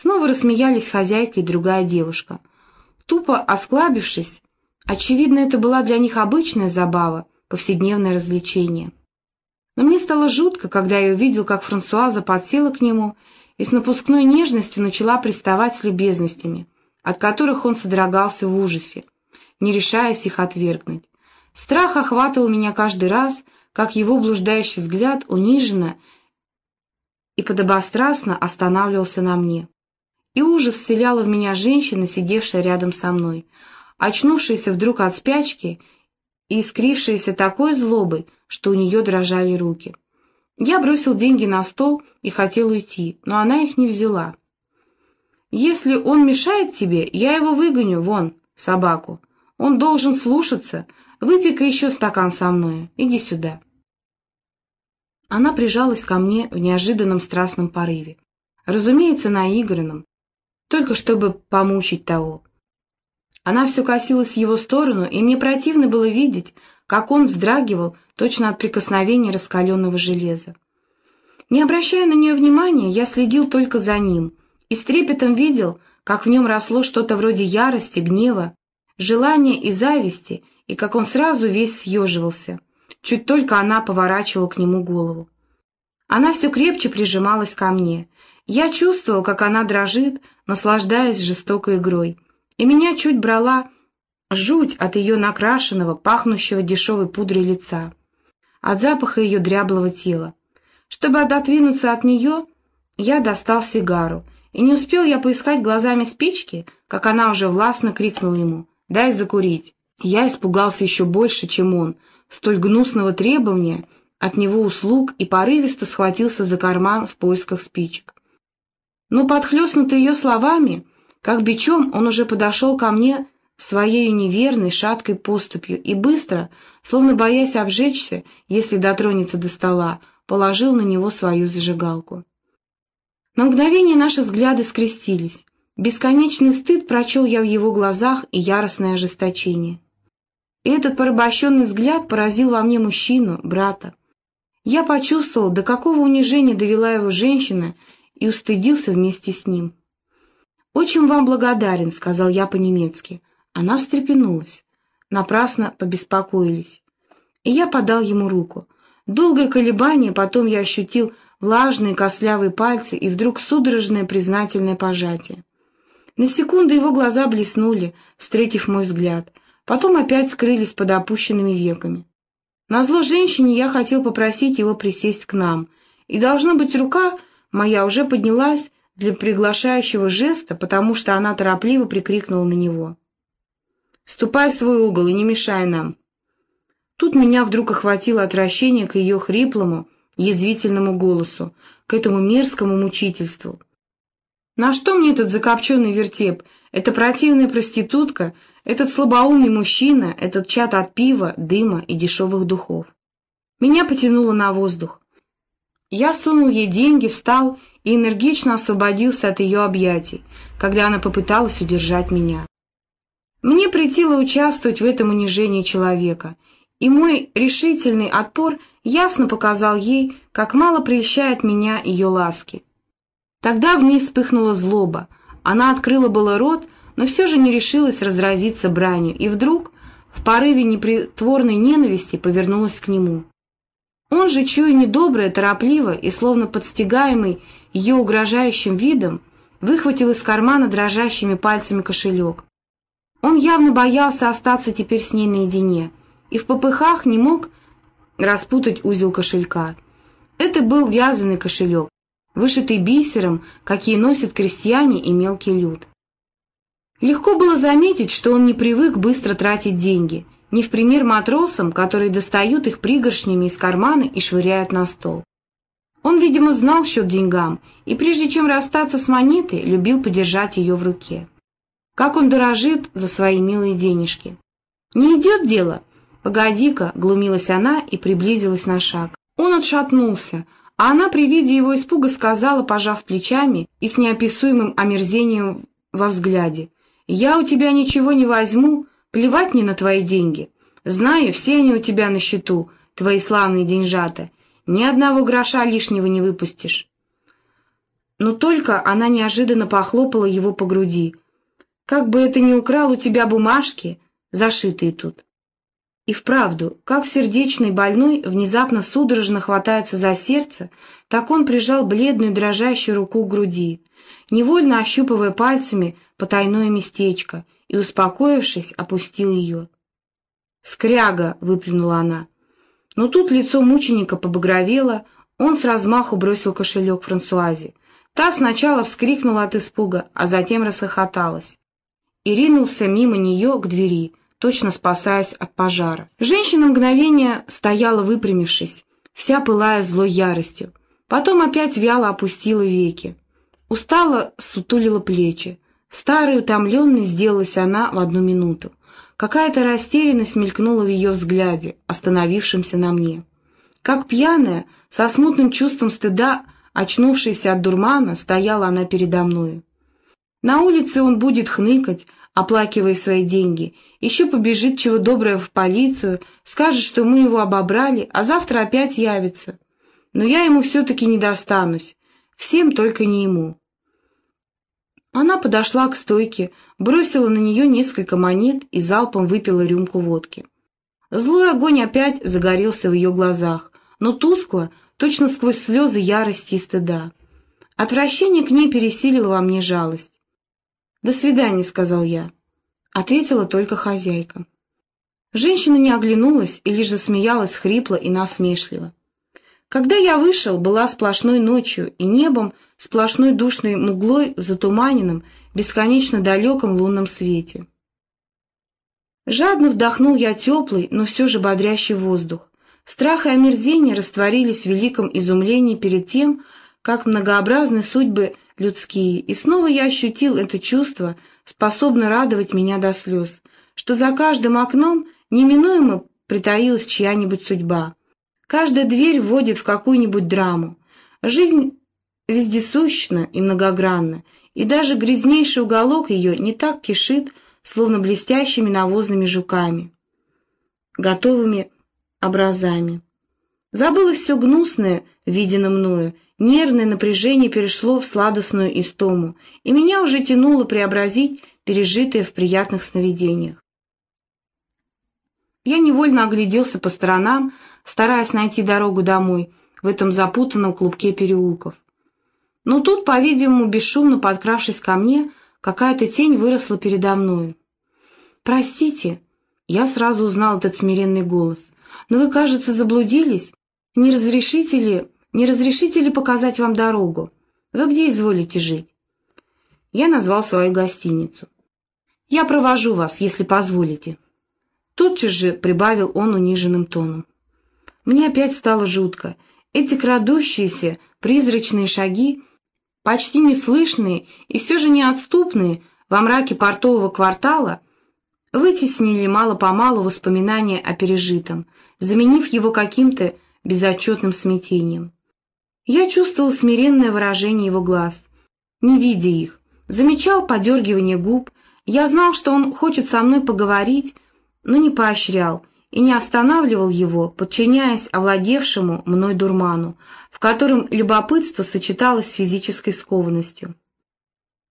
Снова рассмеялись хозяйка и другая девушка. Тупо осклабившись, очевидно, это была для них обычная забава, повседневное развлечение. Но мне стало жутко, когда я увидел, как Франсуаза подсела к нему и с напускной нежностью начала приставать с любезностями, от которых он содрогался в ужасе, не решаясь их отвергнуть. Страх охватывал меня каждый раз, как его блуждающий взгляд униженно и подобострастно останавливался на мне. И ужас вселяла в меня женщина, сидевшая рядом со мной, очнувшаяся вдруг от спячки и искрившаяся такой злобой, что у нее дрожали руки. Я бросил деньги на стол и хотел уйти, но она их не взяла. «Если он мешает тебе, я его выгоню, вон, собаку. Он должен слушаться. Выпей-ка еще стакан со мной. Иди сюда». Она прижалась ко мне в неожиданном страстном порыве. Разумеется, наигранном, только чтобы помучить того. Она все косилась в его сторону, и мне противно было видеть, как он вздрагивал точно от прикосновения раскаленного железа. Не обращая на нее внимания, я следил только за ним и с трепетом видел, как в нем росло что-то вроде ярости, гнева, желания и зависти, и как он сразу весь съеживался, чуть только она поворачивала к нему голову. Она все крепче прижималась ко мне. Я чувствовал, как она дрожит, наслаждаясь жестокой игрой, и меня чуть брала жуть от ее накрашенного, пахнущего дешевой пудрой лица, от запаха ее дряблого тела. Чтобы отодвинуться от нее, я достал сигару, и не успел я поискать глазами спички, как она уже властно крикнула ему «Дай закурить». Я испугался еще больше, чем он, столь гнусного требования от него услуг и порывисто схватился за карман в поисках спичек. Но подхлестнутый ее словами, как бичом, он уже подошел ко мне своей неверной, шаткой поступью и быстро, словно боясь обжечься, если дотронется до стола, положил на него свою зажигалку. На мгновение наши взгляды скрестились. Бесконечный стыд прочел я в его глазах и яростное ожесточение. И этот порабощенный взгляд поразил во мне мужчину, брата. Я почувствовал, до какого унижения довела его женщина, и устыдился вместе с ним. «Очень вам благодарен», — сказал я по-немецки. Она встрепенулась. Напрасно побеспокоились. И я подал ему руку. Долгое колебание, потом я ощутил влажные костлявые пальцы и вдруг судорожное признательное пожатие. На секунду его глаза блеснули, встретив мой взгляд, потом опять скрылись под опущенными веками. Назло женщине я хотел попросить его присесть к нам, и, должно быть, рука моя уже поднялась для приглашающего жеста, потому что она торопливо прикрикнула на него. «Ступай в свой угол и не мешай нам!» Тут меня вдруг охватило отвращение к ее хриплому, язвительному голосу, к этому мерзкому мучительству. На что мне этот закопченный вертеп, эта противная проститутка, этот слабоумный мужчина, этот чат от пива, дыма и дешевых духов? Меня потянуло на воздух. Я сунул ей деньги, встал и энергично освободился от ее объятий, когда она попыталась удержать меня. Мне претило участвовать в этом унижении человека — и мой решительный отпор ясно показал ей, как мало прельщает меня ее ласки. Тогда в ней вспыхнула злоба, она открыла было рот, но все же не решилась разразиться бранью, и вдруг, в порыве непритворной ненависти, повернулась к нему. Он же, чуя недоброе, торопливо и словно подстигаемый ее угрожающим видом, выхватил из кармана дрожащими пальцами кошелек. Он явно боялся остаться теперь с ней наедине — и в попыхах не мог распутать узел кошелька. Это был вязаный кошелек, вышитый бисером, какие носят крестьяне и мелкий люд. Легко было заметить, что он не привык быстро тратить деньги, не в пример матросам, которые достают их пригоршнями из кармана и швыряют на стол. Он, видимо, знал счет деньгам, и прежде чем расстаться с монетой, любил подержать ее в руке. Как он дорожит за свои милые денежки. Не идет дело, «Погоди-ка», — глумилась она и приблизилась на шаг. Он отшатнулся, а она при виде его испуга сказала, пожав плечами и с неописуемым омерзением во взгляде, «Я у тебя ничего не возьму, плевать мне на твои деньги. Знаю, все они у тебя на счету, твои славные деньжата. Ни одного гроша лишнего не выпустишь». но только она неожиданно похлопала его по груди. «Как бы это ни украл у тебя бумажки, зашитые тут». И вправду, как сердечный больной внезапно судорожно хватается за сердце, так он прижал бледную дрожащую руку к груди, невольно ощупывая пальцами потайное местечко, и, успокоившись, опустил ее. «Скряга!» — выплюнула она. Но тут лицо мученика побагровело, он с размаху бросил кошелек Франсуазе. Та сначала вскрикнула от испуга, а затем расхохоталась. И ринулся мимо нее к двери, точно спасаясь от пожара. Женщина мгновение стояла выпрямившись, вся пылая злой яростью. Потом опять вяло опустила веки. Устала, сутулила плечи. Старой утомленной сделалась она в одну минуту. Какая-то растерянность мелькнула в ее взгляде, остановившемся на мне. Как пьяная, со смутным чувством стыда, очнувшаяся от дурмана, стояла она передо мною. На улице он будет хныкать, оплакивая свои деньги, еще побежит чего доброго в полицию, скажет, что мы его обобрали, а завтра опять явится. Но я ему все-таки не достанусь, всем только не ему. Она подошла к стойке, бросила на нее несколько монет и залпом выпила рюмку водки. Злой огонь опять загорелся в ее глазах, но тускло, точно сквозь слезы ярости и стыда. Отвращение к ней пересилило во мне жалость. «До свидания», — сказал я. Ответила только хозяйка. Женщина не оглянулась и лишь засмеялась хрипло и насмешливо. Когда я вышел, была сплошной ночью и небом, сплошной душной муглой в бесконечно далеком лунном свете. Жадно вдохнул я теплый, но все же бодрящий воздух. Страх и омерзение растворились в великом изумлении перед тем, как многообразны судьбы людские, и снова я ощутил это чувство, способное радовать меня до слез, что за каждым окном неминуемо притаилась чья-нибудь судьба. Каждая дверь вводит в какую-нибудь драму. Жизнь вездесущна и многогранна, и даже грязнейший уголок ее не так кишит, словно блестящими навозными жуками, готовыми образами. Забылось все гнусное, видено мною, нервное напряжение перешло в сладостную истому, и меня уже тянуло преобразить пережитое в приятных сновидениях. Я невольно огляделся по сторонам, стараясь найти дорогу домой в этом запутанном клубке переулков. Но тут, по-видимому, бесшумно подкравшись ко мне, какая-то тень выросла передо мною. «Простите», — я сразу узнал этот смиренный голос, «но вы, кажется, заблудились. Не разрешите ли, не разрешите ли показать вам дорогу? Вы где изволите жить?» Я назвал свою гостиницу. «Я провожу вас, если позволите». Тотчас же прибавил он униженным тоном. Мне опять стало жутко. Эти крадущиеся, призрачные шаги почти неслышные и все же неотступные во мраке портового квартала, вытеснили мало-помалу воспоминания о пережитом, заменив его каким-то безотчетным смятением. Я чувствовал смиренное выражение его глаз, не видя их, замечал подергивание губ, я знал, что он хочет со мной поговорить, но не поощрял, и не останавливал его, подчиняясь овладевшему мной дурману, в котором любопытство сочеталось с физической скованностью.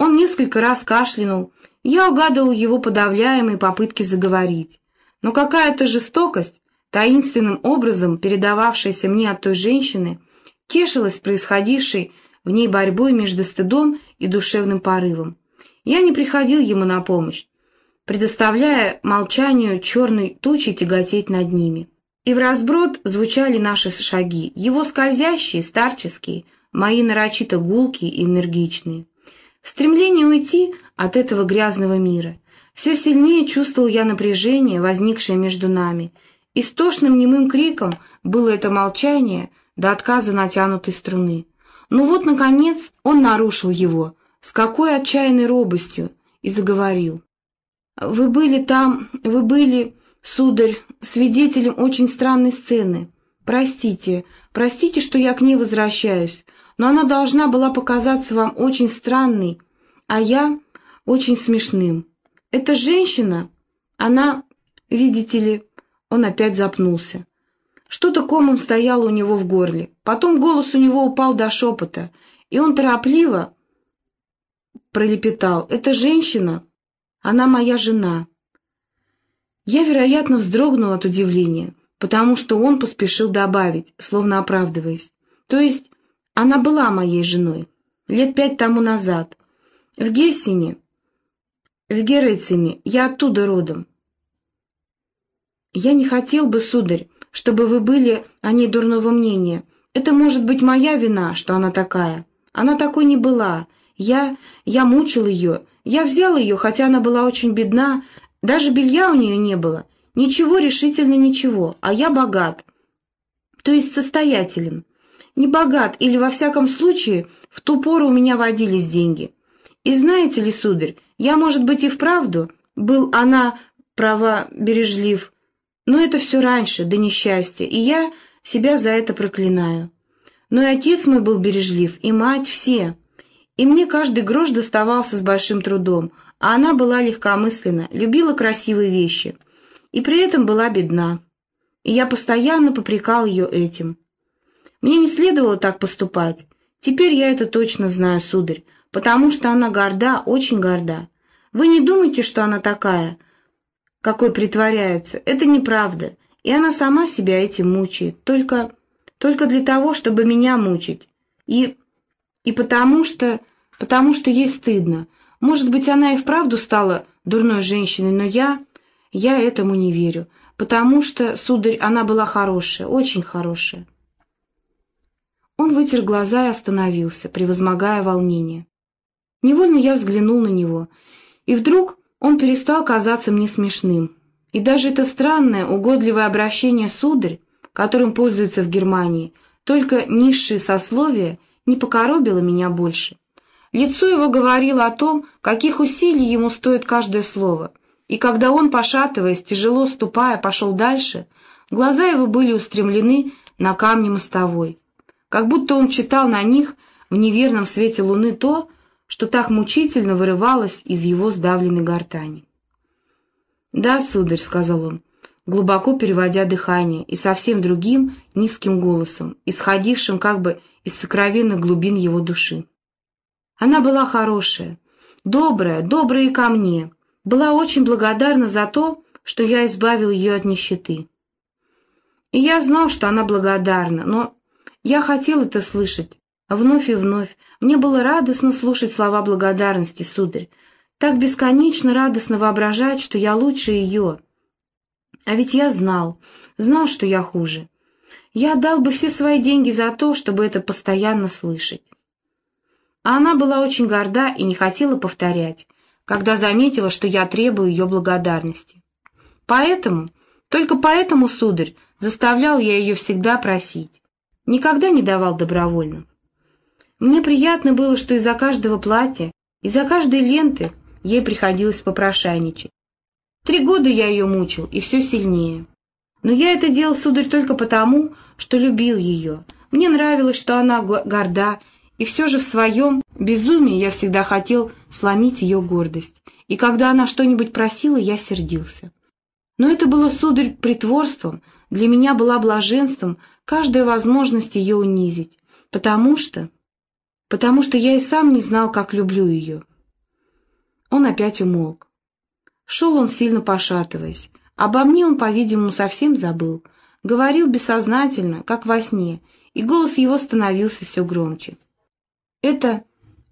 Он несколько раз кашлянул, я угадывал его подавляемые попытки заговорить, но какая-то жестокость, таинственным образом передававшаяся мне от той женщины, тешилась происходившей в ней борьбой между стыдом и душевным порывом. Я не приходил ему на помощь, предоставляя молчанию черной тучи тяготеть над ними. И в разброд звучали наши шаги, его скользящие, старческие, мои нарочито гулкие и энергичные. Стремление уйти от этого грязного мира. Все сильнее чувствовал я напряжение, возникшее между нами. Истошным немым криком было это молчание до отказа натянутой струны. Но вот, наконец, он нарушил его, с какой отчаянной робостью, и заговорил. Вы были там, вы были, сударь, свидетелем очень странной сцены. Простите, простите, что я к ней возвращаюсь, но она должна была показаться вам очень странной, а я очень смешным. Эта женщина, она, видите ли, он опять запнулся. Что-то комом стояло у него в горле. Потом голос у него упал до шепота, И он торопливо пролепетал. «Это женщина, она моя жена». Я, вероятно, вздрогнул от удивления, потому что он поспешил добавить, словно оправдываясь. То есть она была моей женой лет пять тому назад. В Гессене, в Герециме, я оттуда родом. Я не хотел бы, сударь, чтобы вы были о ней дурного мнения. Это может быть моя вина, что она такая. Она такой не была. Я... я мучил ее. Я взял ее, хотя она была очень бедна. Даже белья у нее не было. Ничего, решительно ничего. А я богат. То есть состоятелен. Не богат, или, во всяком случае, в ту пору у меня водились деньги. И знаете ли, сударь, я, может быть, и вправду был она права бережлив, но это все раньше, до несчастья, и я себя за это проклинаю. Но и отец мой был бережлив, и мать, все. И мне каждый грош доставался с большим трудом, а она была легкомысленна, любила красивые вещи, и при этом была бедна. И я постоянно попрекал ее этим. Мне не следовало так поступать. Теперь я это точно знаю, сударь, потому что она горда, очень горда. Вы не думайте, что она такая, какой притворяется. Это неправда, и она сама себя этим мучает, только, только для того, чтобы меня мучить. И, и потому что, потому что ей стыдно. Может быть, она и вправду стала дурной женщиной, но я, я этому не верю, потому что, сударь, она была хорошая, очень хорошая. Он вытер глаза и остановился, превозмогая волнение. Невольно я взглянул на него, и вдруг он перестал казаться мне смешным. И даже это странное, угодливое обращение «сударь», которым пользуются в Германии, только низшие сословия, не покоробило меня больше. Лицо его говорило о том, каких усилий ему стоит каждое слово, и когда он, пошатываясь, тяжело ступая, пошел дальше, глаза его были устремлены на камни мостовой, как будто он читал на них в неверном свете луны то, что так мучительно вырывалось из его сдавленной гортани. «Да, сударь», — сказал он, глубоко переводя дыхание и совсем другим низким голосом, исходившим как бы из сокровенных глубин его души. Она была хорошая, добрая, добрая и ко мне, была очень благодарна за то, что я избавил ее от нищеты. И я знал, что она благодарна, но я хотел это слышать, Вновь и вновь мне было радостно слушать слова благодарности, сударь. Так бесконечно радостно воображать, что я лучше ее. А ведь я знал, знал, что я хуже. Я отдал бы все свои деньги за то, чтобы это постоянно слышать. А она была очень горда и не хотела повторять, когда заметила, что я требую ее благодарности. Поэтому, только поэтому, сударь, заставлял я ее всегда просить. Никогда не давал добровольно. Мне приятно было, что из-за каждого платья, из-за каждой ленты ей приходилось попрошайничать. Три года я ее мучил, и все сильнее. Но я это делал, сударь, только потому, что любил ее. Мне нравилось, что она горда, и все же в своем безумии я всегда хотел сломить ее гордость. И когда она что-нибудь просила, я сердился. Но это было, сударь, притворством, для меня была блаженством каждая возможность ее унизить, потому что потому что я и сам не знал, как люблю ее. Он опять умолк. Шел он сильно пошатываясь. Обо мне он, по-видимому, совсем забыл. Говорил бессознательно, как во сне, и голос его становился все громче. Это...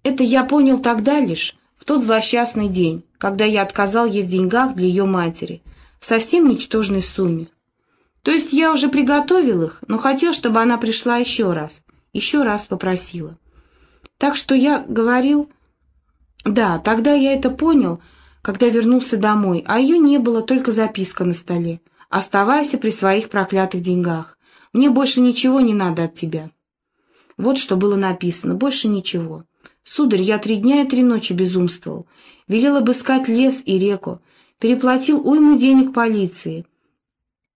это я понял тогда лишь, в тот злосчастный день, когда я отказал ей в деньгах для ее матери, в совсем ничтожной сумме. То есть я уже приготовил их, но хотел, чтобы она пришла еще раз, еще раз попросила. Так что я говорил... Да, тогда я это понял, когда вернулся домой, а ее не было, только записка на столе. Оставайся при своих проклятых деньгах. Мне больше ничего не надо от тебя. Вот что было написано, больше ничего. Сударь, я три дня и три ночи безумствовал. Велел обыскать лес и реку, переплатил уйму денег полиции.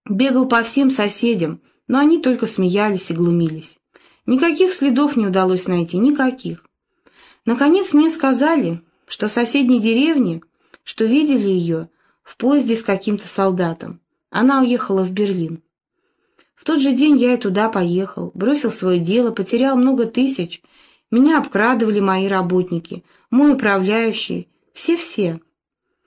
Бегал по всем соседям, но они только смеялись и глумились. Никаких следов не удалось найти, никаких. Наконец мне сказали, что в соседней деревне, что видели ее в поезде с каким-то солдатом. Она уехала в Берлин. В тот же день я и туда поехал, бросил свое дело, потерял много тысяч, Меня обкрадывали мои работники, мой управляющий, все-все.